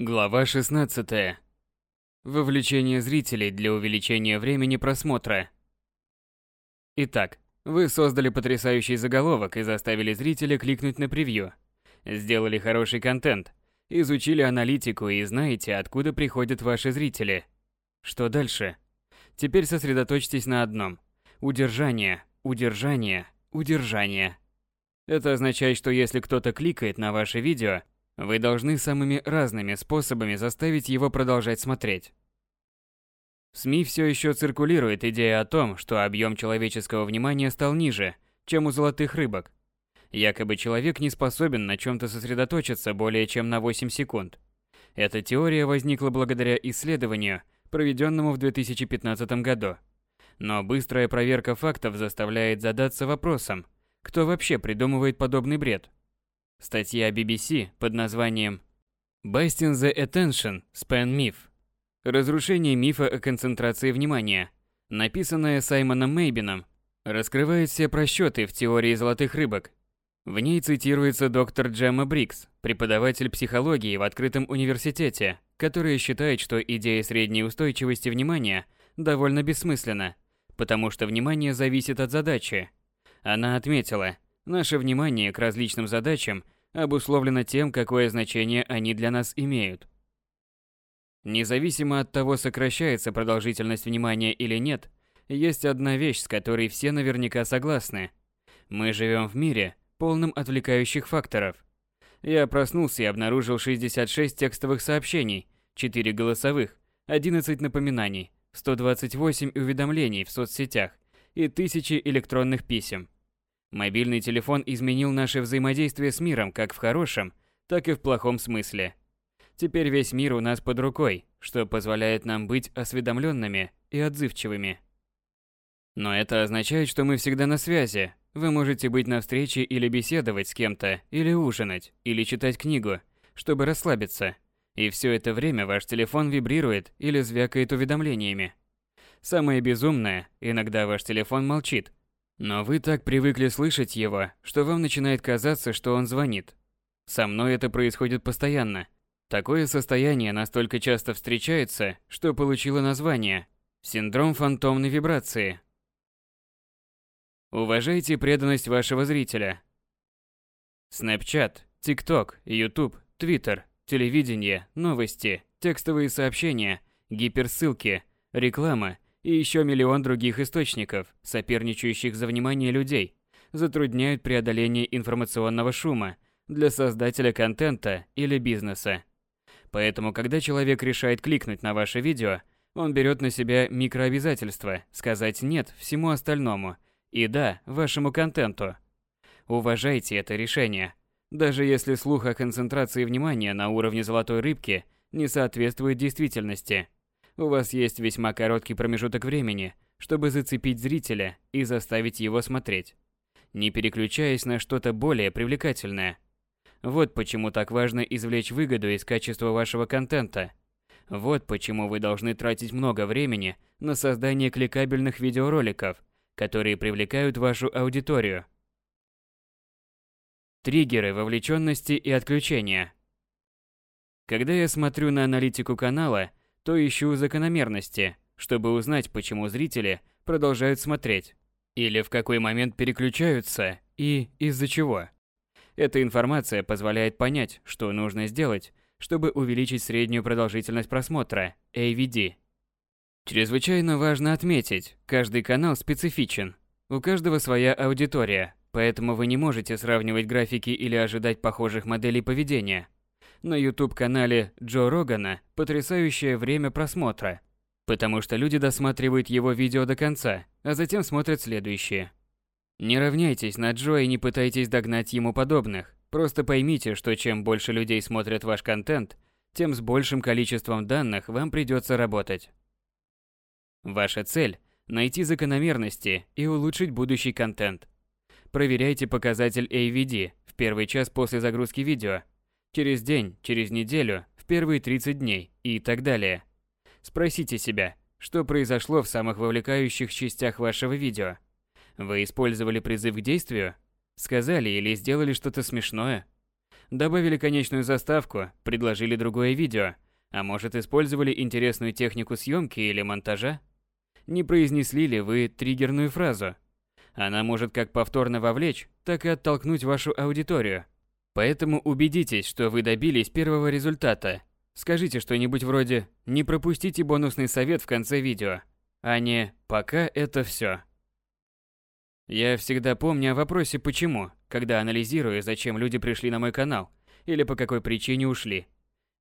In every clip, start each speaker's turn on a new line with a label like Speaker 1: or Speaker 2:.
Speaker 1: Глава 16. Вовлечение зрителей для увеличения времени просмотра. Итак, вы создали потрясающий заголовок и заставили зрителя кликнуть на превью. Сделали хороший контент, изучили аналитику и знаете, откуда приходят ваши зрители. Что дальше? Теперь сосредоточьтесь на одном. Удержание, удержание, удержание. Это означает, что если кто-то кликает на ваше видео, вы должны самыми разными способами заставить его продолжать смотреть. В СМИ все еще циркулирует идея о том, что объем человеческого внимания стал ниже, чем у золотых рыбок. Якобы человек не способен на чем-то сосредоточиться более чем на 8 секунд. Эта теория возникла благодаря исследованию, проведенному в 2015 году. Но быстрая проверка фактов заставляет задаться вопросом, кто вообще придумывает подобный бред – Статья BBC под названием «Busting the Attention Span Myth» Разрушение мифа о концентрации внимания, написанная Саймоном Мейбином, раскрывает все просчеты в теории золотых рыбок. В ней цитируется доктор Джемма Брикс, преподаватель психологии в открытом университете, которая считает, что идея средней устойчивости внимания довольно бессмысленна, потому что внимание зависит от задачи. Она отметила – Наше внимание к различным задачам обусловлено тем, какое значение они для нас имеют. Независимо от того, сокращается продолжительность внимания или нет, есть одна вещь, с которой все наверняка согласны. Мы живем в мире, полном отвлекающих факторов. Я проснулся и обнаружил 66 текстовых сообщений, 4 голосовых, 11 напоминаний, 128 уведомлений в соцсетях и тысячи электронных писем. Мобильный телефон изменил наше взаимодействие с миром как в хорошем, так и в плохом смысле. Теперь весь мир у нас под рукой, что позволяет нам быть осведомленными и отзывчивыми. Но это означает, что мы всегда на связи. Вы можете быть на встрече или беседовать с кем-то, или ужинать, или читать книгу, чтобы расслабиться. И все это время ваш телефон вибрирует или звякает уведомлениями. Самое безумное, иногда ваш телефон молчит, но вы так привыкли слышать его, что вам начинает казаться, что он звонит. Со мной это происходит постоянно. Такое состояние настолько часто встречается, что получило название синдром фантомной вибрации. Уважайте преданность вашего зрителя. Snapchat, TikTok, YouTube, Twitter, телевидение, новости, текстовые сообщения, гиперссылки, реклама и еще миллион других источников, соперничающих за внимание людей, затрудняют преодоление информационного шума для создателя контента или бизнеса. Поэтому, когда человек решает кликнуть на ваше видео, он берет на себя микрообязательство сказать «нет» всему остальному и «да» вашему контенту. Уважайте это решение. Даже если слух о концентрации внимания на уровне золотой рыбки не соответствует действительности – у вас есть весьма короткий промежуток времени, чтобы зацепить зрителя и заставить его смотреть, не переключаясь на что-то более привлекательное. Вот почему так важно извлечь выгоду из качества вашего контента. Вот почему вы должны тратить много времени на создание кликабельных видеороликов, которые привлекают вашу аудиторию. Триггеры вовлеченности и отключения. Когда я смотрю на аналитику канала, то ищу закономерности, чтобы узнать, почему зрители продолжают смотреть, или в какой момент переключаются и из-за чего. Эта информация позволяет понять, что нужно сделать, чтобы увеличить среднюю продолжительность просмотра, AVD. Чрезвычайно важно отметить, каждый канал специфичен. У каждого своя аудитория, поэтому вы не можете сравнивать графики или ожидать похожих моделей поведения – на YouTube-канале Джо Рогана потрясающее время просмотра, потому что люди досматривают его видео до конца, а затем смотрят следующие. Не равняйтесь на Джо и не пытайтесь догнать ему подобных. Просто поймите, что чем больше людей смотрят ваш контент, тем с большим количеством данных вам придется работать. Ваша цель – найти закономерности и улучшить будущий контент. Проверяйте показатель AVD в первый час после загрузки видео – через день, через неделю, в первые 30 дней и так далее. Спросите себя, что произошло в самых вовлекающих частях вашего видео. Вы использовали призыв к действию? Сказали или сделали что-то смешное? Добавили конечную заставку, предложили другое видео, а может использовали интересную технику съемки или монтажа? Не произнесли ли вы триггерную фразу? Она может как повторно вовлечь, так и оттолкнуть вашу аудиторию. Поэтому убедитесь, что вы добились первого результата. Скажите что-нибудь вроде «Не пропустите бонусный совет в конце видео», а не «Пока это все». Я всегда помню о вопросе «почему», когда анализирую, зачем люди пришли на мой канал или по какой причине ушли.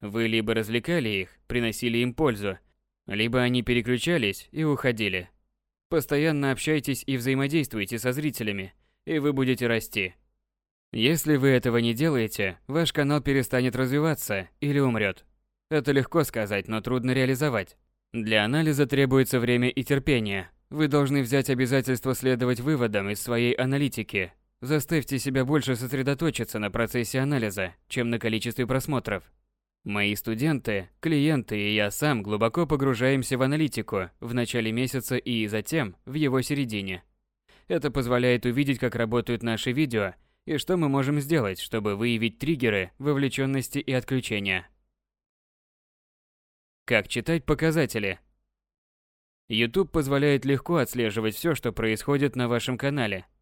Speaker 1: Вы либо развлекали их, приносили им пользу, либо они переключались и уходили. Постоянно общайтесь и взаимодействуйте со зрителями, и вы будете расти. Если вы этого не делаете, ваш канал перестанет развиваться или умрет. Это легко сказать, но трудно реализовать. Для анализа требуется время и терпение. Вы должны взять обязательство следовать выводам из своей аналитики. Заставьте себя больше сосредоточиться на процессе анализа, чем на количестве просмотров. Мои студенты, клиенты и я сам глубоко погружаемся в аналитику в начале месяца и затем в его середине. Это позволяет увидеть, как работают наши видео и что мы можем сделать, чтобы выявить триггеры вовлеченности и отключения. Как читать показатели? YouTube позволяет легко отслеживать все, что происходит на вашем канале –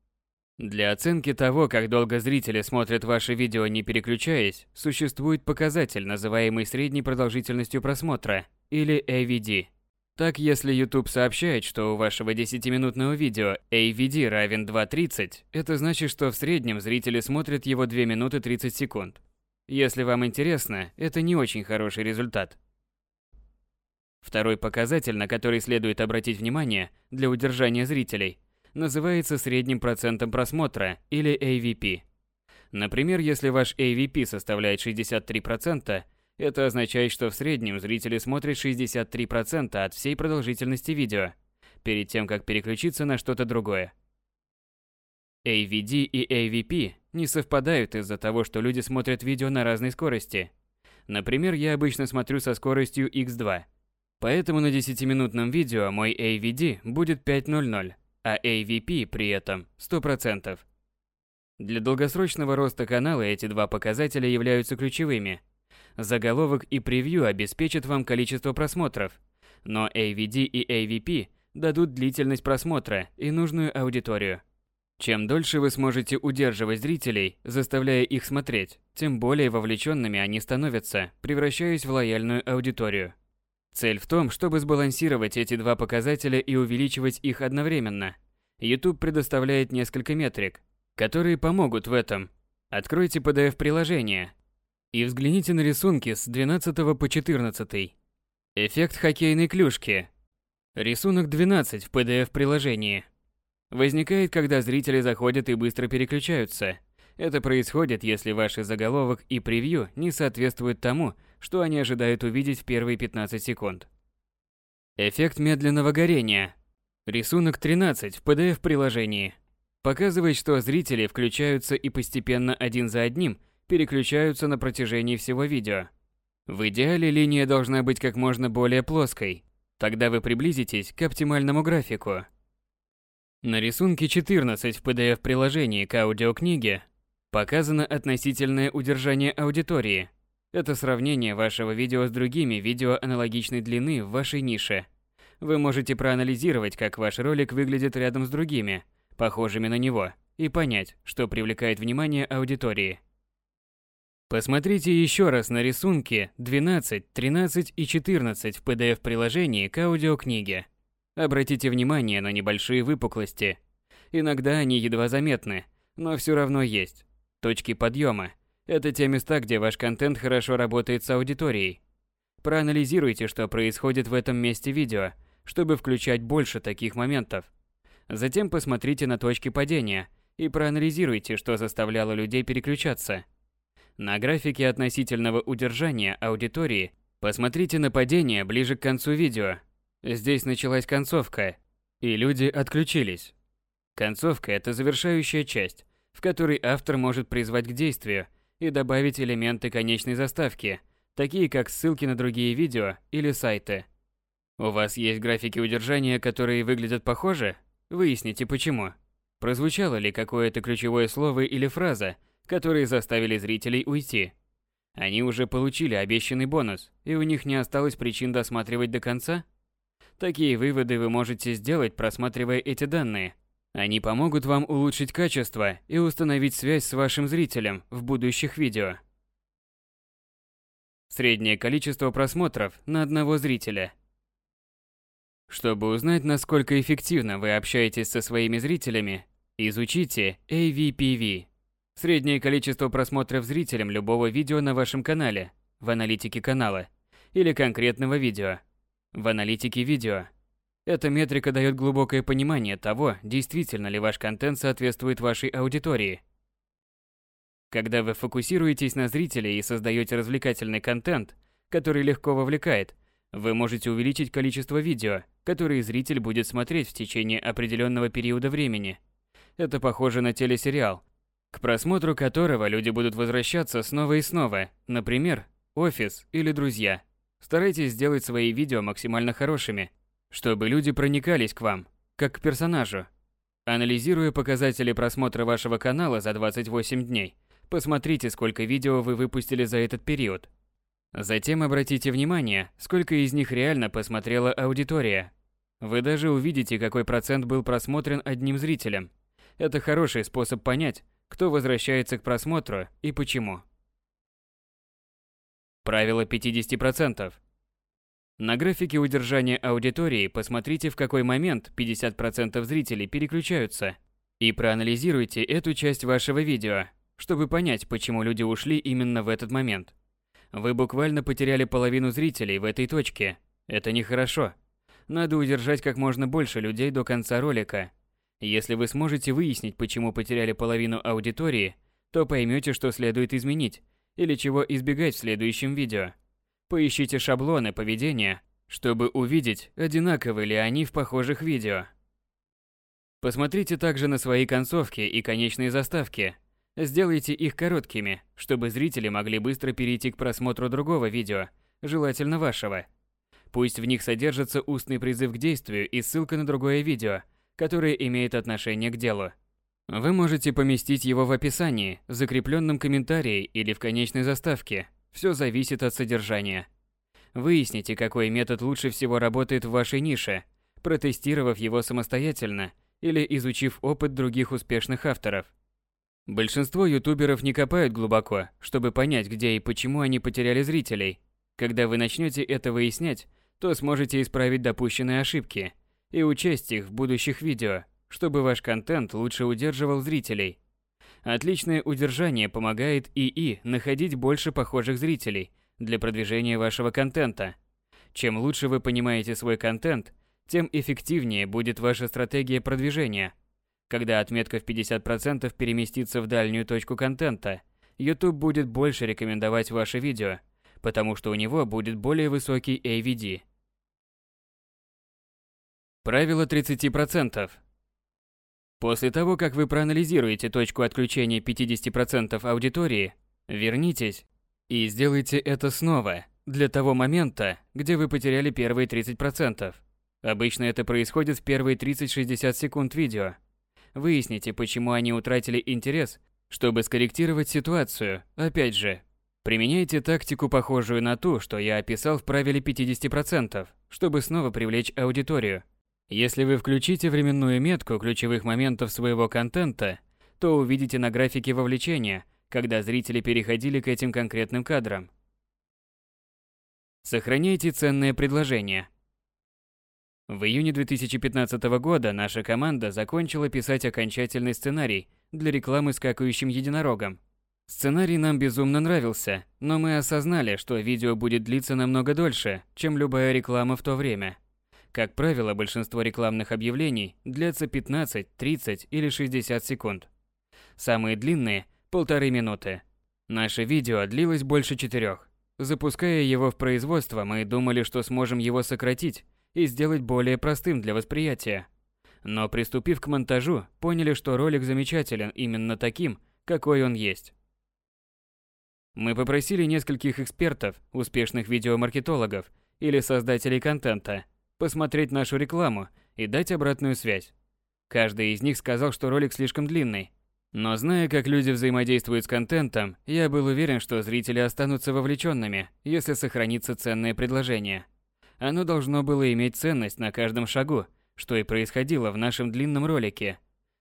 Speaker 1: для оценки того, как долго зрители смотрят ваши видео не переключаясь, существует показатель, называемый средней продолжительностью просмотра, или AVD. Так, если YouTube сообщает, что у вашего 10-минутного видео AVD равен 2.30, это значит, что в среднем зрители смотрят его 2 минуты 30 секунд. Если вам интересно, это не очень хороший результат. Второй показатель, на который следует обратить внимание для удержания зрителей – называется средним процентом просмотра или AVP. Например, если ваш AVP составляет 63%, это означает, что в среднем зрители смотрят 63% от всей продолжительности видео, перед тем, как переключиться на что-то другое. AVD и AVP не совпадают из-за того, что люди смотрят видео на разной скорости. Например, я обычно смотрю со скоростью x2. Поэтому на 10-минутном видео мой AVD будет 5.00, а AVP при этом 100%. Для долгосрочного роста канала эти два показателя являются ключевыми. Заголовок и превью обеспечат вам количество просмотров, но AVD и AVP дадут длительность просмотра и нужную аудиторию. Чем дольше вы сможете удерживать зрителей, заставляя их смотреть, тем более вовлеченными они становятся, превращаясь в лояльную аудиторию. Цель в том, чтобы сбалансировать эти два показателя и увеличивать их одновременно. YouTube предоставляет несколько метрик, которые помогут в этом. Откройте PDF-приложение и взгляните на рисунки с 12 по 14. Эффект хоккейной клюшки. Рисунок 12 в PDF-приложении. Возникает, когда зрители заходят и быстро переключаются. Это происходит, если ваш заголовок и превью не соответствуют тому, что они ожидают увидеть в первые 15 секунд. Эффект медленного горения. Рисунок 13 в PDF-приложении. Показывает, что зрители включаются и постепенно один за одним переключаются на протяжении всего видео. В идеале линия должна быть как можно более плоской. Тогда вы приблизитесь к оптимальному графику. На рисунке 14 в PDF-приложении к аудиокниге показано относительное удержание аудитории – это сравнение вашего видео с другими видео аналогичной длины в вашей нише. Вы можете проанализировать, как ваш ролик выглядит рядом с другими, похожими на него, и понять, что привлекает внимание аудитории. Посмотрите еще раз на рисунки 12, 13 и 14 в PDF-приложении к аудиокниге. Обратите внимание на небольшие выпуклости. Иногда они едва заметны, но все равно есть. Точки подъема – это те места, где ваш контент хорошо работает с аудиторией. Проанализируйте, что происходит в этом месте видео, чтобы включать больше таких моментов. Затем посмотрите на точки падения и проанализируйте, что заставляло людей переключаться. На графике относительного удержания аудитории посмотрите на падение ближе к концу видео. Здесь началась концовка, и люди отключились. Концовка – это завершающая часть, в которой автор может призвать к действию и добавить элементы конечной заставки, такие как ссылки на другие видео или сайты. У вас есть графики удержания, которые выглядят похоже? Выясните почему. Прозвучало ли какое-то ключевое слово или фраза, которые заставили зрителей уйти. Они уже получили обещанный бонус, и у них не осталось причин досматривать до конца? Такие выводы вы можете сделать, просматривая эти данные. Они помогут вам улучшить качество и установить связь с вашим зрителем в будущих видео. Среднее количество просмотров на одного зрителя. Чтобы узнать, насколько эффективно вы общаетесь со своими зрителями, изучите AVPV Среднее количество просмотров зрителям любого видео на вашем канале, в аналитике канала, или конкретного видео, в аналитике видео. Эта метрика дает глубокое понимание того, действительно ли ваш контент соответствует вашей аудитории. Когда вы фокусируетесь на зрителе и создаете развлекательный контент, который легко вовлекает, вы можете увеличить количество видео, которые зритель будет смотреть в течение определенного периода времени. Это похоже на телесериал, к просмотру которого люди будут возвращаться снова и снова, например, офис или друзья. Старайтесь сделать свои видео максимально хорошими, чтобы люди проникались к вам, как к персонажу. Анализируя показатели просмотра вашего канала за 28 дней, посмотрите, сколько видео вы выпустили за этот период. Затем обратите внимание, сколько из них реально посмотрела аудитория. Вы даже увидите, какой процент был просмотрен одним зрителем. Это хороший способ понять, кто возвращается к просмотру и почему. Правило 50%. На графике удержания аудитории посмотрите, в какой момент 50% зрителей переключаются, и проанализируйте эту часть вашего видео, чтобы понять, почему люди ушли именно в этот момент. Вы буквально потеряли половину зрителей в этой точке. Это нехорошо. Надо удержать как можно больше людей до конца ролика – если вы сможете выяснить, почему потеряли половину аудитории, то поймете, что следует изменить или чего избегать в следующем видео. Поищите шаблоны поведения, чтобы увидеть, одинаковы ли они в похожих видео. Посмотрите также на свои концовки и конечные заставки. Сделайте их короткими, чтобы зрители могли быстро перейти к просмотру другого видео, желательно вашего. Пусть в них содержится устный призыв к действию и ссылка на другое видео – которое имеет отношение к делу. Вы можете поместить его в описании, в закрепленном комментарии или в конечной заставке. Все зависит от содержания. Выясните, какой метод лучше всего работает в вашей нише, протестировав его самостоятельно или изучив опыт других успешных авторов. Большинство ютуберов не копают глубоко, чтобы понять, где и почему они потеряли зрителей. Когда вы начнете это выяснять, то сможете исправить допущенные ошибки – и учесть их в будущих видео, чтобы ваш контент лучше удерживал зрителей. Отличное удержание помогает ИИ находить больше похожих зрителей для продвижения вашего контента. Чем лучше вы понимаете свой контент, тем эффективнее будет ваша стратегия продвижения. Когда отметка в 50% переместится в дальнюю точку контента, YouTube будет больше рекомендовать ваше видео, потому что у него будет более высокий AVD. Правило 30%. После того, как вы проанализируете точку отключения 50% аудитории, вернитесь и сделайте это снова, для того момента, где вы потеряли первые 30%. Обычно это происходит в первые 30-60 секунд видео. Выясните, почему они утратили интерес, чтобы скорректировать ситуацию. Опять же, применяйте тактику, похожую на ту, что я описал в правиле 50%, чтобы снова привлечь аудиторию. Если вы включите временную метку ключевых моментов своего контента, то увидите на графике вовлечения, когда зрители переходили к этим конкретным кадрам. Сохраняйте ценные предложения. В июне 2015 года наша команда закончила писать окончательный сценарий для рекламы скакающим единорогом. Сценарий нам безумно нравился, но мы осознали, что видео будет длиться намного дольше, чем любая реклама в то время – как правило, большинство рекламных объявлений длятся 15, 30 или 60 секунд. Самые длинные – полторы минуты. Наше видео длилось больше четырех. Запуская его в производство, мы думали, что сможем его сократить и сделать более простым для восприятия. Но приступив к монтажу, поняли, что ролик замечателен именно таким, какой он есть. Мы попросили нескольких экспертов, успешных видеомаркетологов или создателей контента – посмотреть нашу рекламу и дать обратную связь. Каждый из них сказал, что ролик слишком длинный. Но зная, как люди взаимодействуют с контентом, я был уверен, что зрители останутся вовлеченными, если сохранится ценное предложение. Оно должно было иметь ценность на каждом шагу, что и происходило в нашем длинном ролике.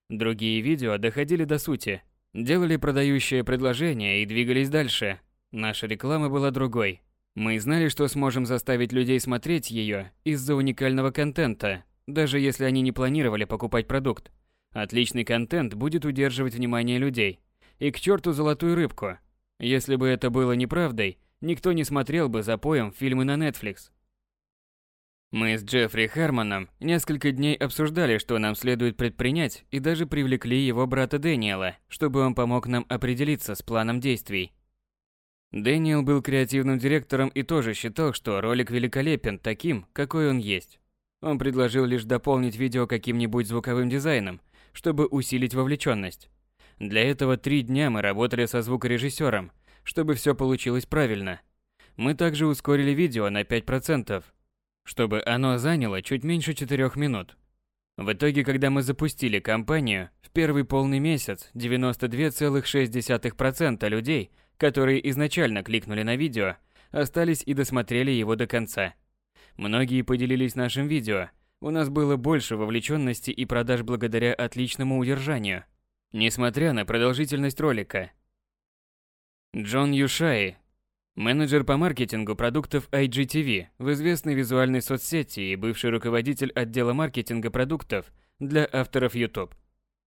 Speaker 1: Другие видео доходили до сути, делали продающее предложение и двигались дальше. Наша реклама была другой. Мы знали, что сможем заставить людей смотреть ее из-за уникального контента, даже если они не планировали покупать продукт. Отличный контент будет удерживать внимание людей. И к черту золотую рыбку. Если бы это было неправдой, никто не смотрел бы за поем фильмы на Netflix. Мы с Джеффри Хармоном несколько дней обсуждали, что нам следует предпринять, и даже привлекли его брата Дэниела, чтобы он помог нам определиться с планом действий. Дэниел был креативным директором и тоже считал, что ролик великолепен таким, какой он есть. Он предложил лишь дополнить видео каким-нибудь звуковым дизайном, чтобы усилить вовлеченность. Для этого три дня мы работали со звукорежиссером, чтобы все получилось правильно. Мы также ускорили видео на 5%, чтобы оно заняло чуть меньше 4 минут. В итоге, когда мы запустили кампанию, в первый полный месяц 92,6% людей, которые изначально кликнули на видео, остались и досмотрели его до конца. Многие поделились нашим видео. У нас было больше вовлеченности и продаж благодаря отличному удержанию, несмотря на продолжительность ролика. Джон Юшай, менеджер по маркетингу продуктов IGTV в известной визуальной соцсети и бывший руководитель отдела маркетинга продуктов для авторов YouTube.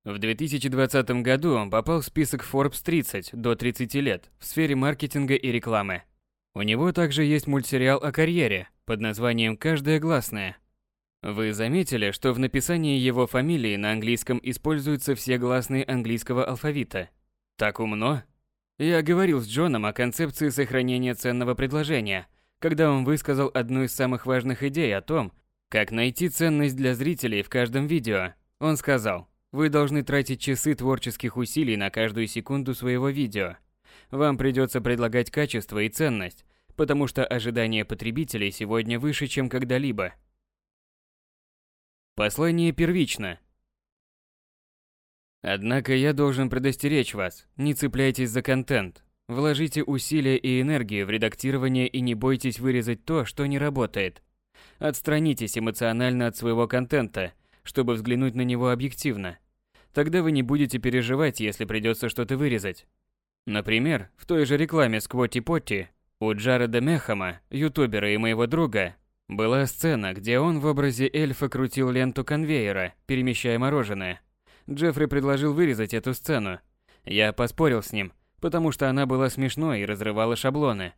Speaker 1: В 2020 году он попал в список Forbes 30 до 30 лет в сфере маркетинга и рекламы. У него также есть мультсериал о карьере, под названием «Каждая гласная». Вы заметили, что в написании его фамилии на английском используются все гласные английского алфавита? Так умно? Я говорил с Джоном о концепции сохранения ценного предложения, когда он высказал одну из самых важных идей о том, как найти ценность для зрителей в каждом видео. Он сказал, вы должны тратить часы творческих усилий на каждую секунду своего видео. Вам придется предлагать качество и ценность, потому что ожидания потребителей сегодня выше, чем когда-либо. Послание первично. Однако я должен предостеречь вас, не цепляйтесь за контент. Вложите усилия и энергию в редактирование и не бойтесь вырезать то, что не работает. Отстранитесь эмоционально от своего контента, чтобы взглянуть на него объективно. Тогда вы не будете переживать, если придется что-то вырезать. Например, в той же рекламе Сквотти Потти у Джареда Мехама, ютубера и моего друга, была сцена, где он в образе эльфа крутил ленту конвейера, перемещая мороженое. Джеффри предложил вырезать эту сцену. Я поспорил с ним, потому что она была смешной и разрывала шаблоны.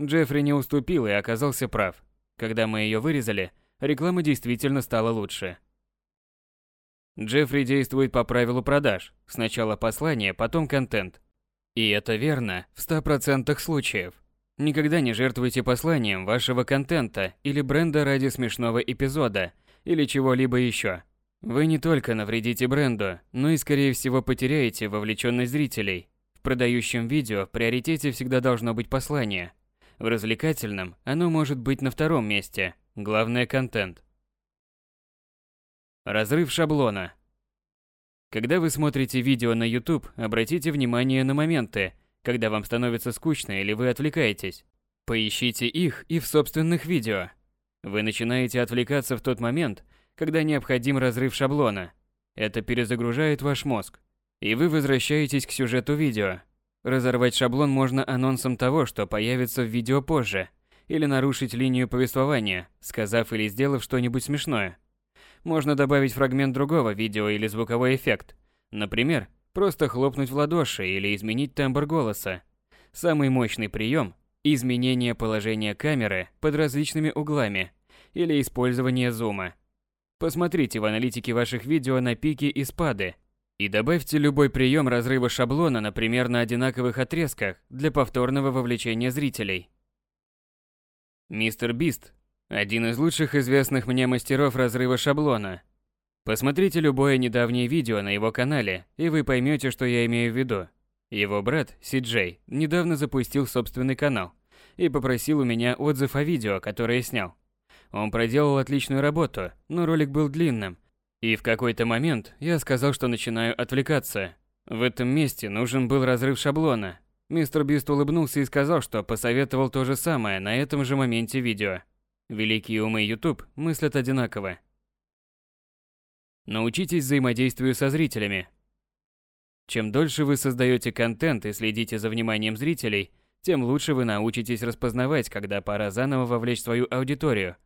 Speaker 1: Джеффри не уступил и оказался прав. Когда мы ее вырезали, реклама действительно стала лучше. Джеффри действует по правилу продаж. Сначала послание, потом контент. И это верно в 100% случаев. Никогда не жертвуйте посланием вашего контента или бренда ради смешного эпизода или чего-либо еще. Вы не только навредите бренду, но и скорее всего потеряете вовлеченность зрителей. В продающем видео в приоритете всегда должно быть послание. В развлекательном оно может быть на втором месте. Главное – контент. Разрыв шаблона. Когда вы смотрите видео на YouTube, обратите внимание на моменты – когда вам становится скучно или вы отвлекаетесь. Поищите их и в собственных видео. Вы начинаете отвлекаться в тот момент, когда необходим разрыв шаблона. Это перезагружает ваш мозг. И вы возвращаетесь к сюжету видео. Разорвать шаблон можно анонсом того, что появится в видео позже, или нарушить линию повествования, сказав или сделав что-нибудь смешное. Можно добавить фрагмент другого видео или звуковой эффект. Например, Просто хлопнуть в ладоши или изменить тембр голоса. Самый мощный прием – изменение положения камеры под различными углами или использование зума. Посмотрите в аналитике ваших видео на пики и спады и добавьте любой прием разрыва шаблона, например, на одинаковых отрезках для повторного вовлечения зрителей. Мистер Бист – один из лучших известных мне мастеров разрыва шаблона – Посмотрите любое недавнее видео на его канале, и вы поймете, что я имею в виду. Его брат, Си недавно запустил собственный канал и попросил у меня отзыв о видео, которое снял. Он проделал отличную работу, но ролик был длинным, и в какой-то момент я сказал, что начинаю отвлекаться. В этом месте нужен был разрыв шаблона. Мистер Бист улыбнулся и сказал, что посоветовал то же самое на этом же моменте видео. Великие умы YouTube мыслят одинаково. Научитесь взаимодействию со зрителями. Чем дольше вы создаете контент и следите за вниманием зрителей, тем лучше вы научитесь распознавать, когда пора заново вовлечь свою аудиторию.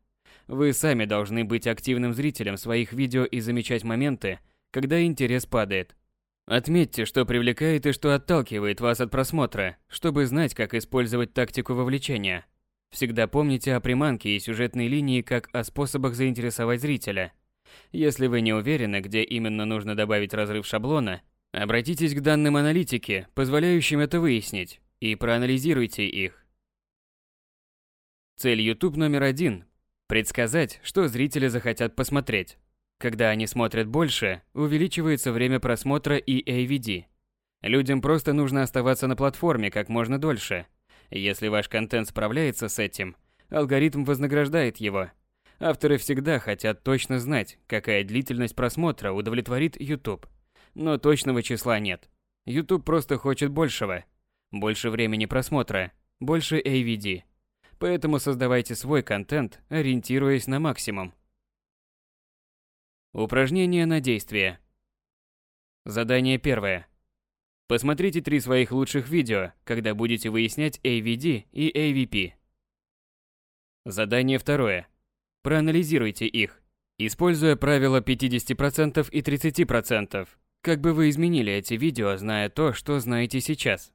Speaker 1: Вы сами должны быть активным зрителем своих видео и замечать моменты, когда интерес падает. Отметьте, что привлекает и что отталкивает вас от просмотра, чтобы знать, как использовать тактику вовлечения. Всегда помните о приманке и сюжетной линии как о способах заинтересовать зрителя. Если вы не уверены, где именно нужно добавить разрыв шаблона, обратитесь к данным аналитики, позволяющим это выяснить, и проанализируйте их. Цель YouTube номер один – предсказать, что зрители захотят посмотреть. Когда они смотрят больше, увеличивается время просмотра и AVD. Людям просто нужно оставаться на платформе как можно дольше. Если ваш контент справляется с этим, алгоритм вознаграждает его. Авторы всегда хотят точно знать, какая длительность просмотра удовлетворит YouTube. Но точного числа нет. YouTube просто хочет большего. Больше времени просмотра, больше AVD. Поэтому создавайте свой контент, ориентируясь на максимум. Упражнение на действие. Задание первое. Посмотрите три своих лучших видео, когда будете выяснять AVD и AVP. Задание второе. Проанализируйте их, используя правила 50% и 30%. Как бы вы изменили эти видео, зная то, что знаете сейчас?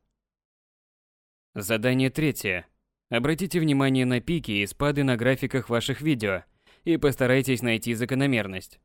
Speaker 1: Задание третье. Обратите внимание на пики и спады на графиках ваших видео и постарайтесь найти закономерность.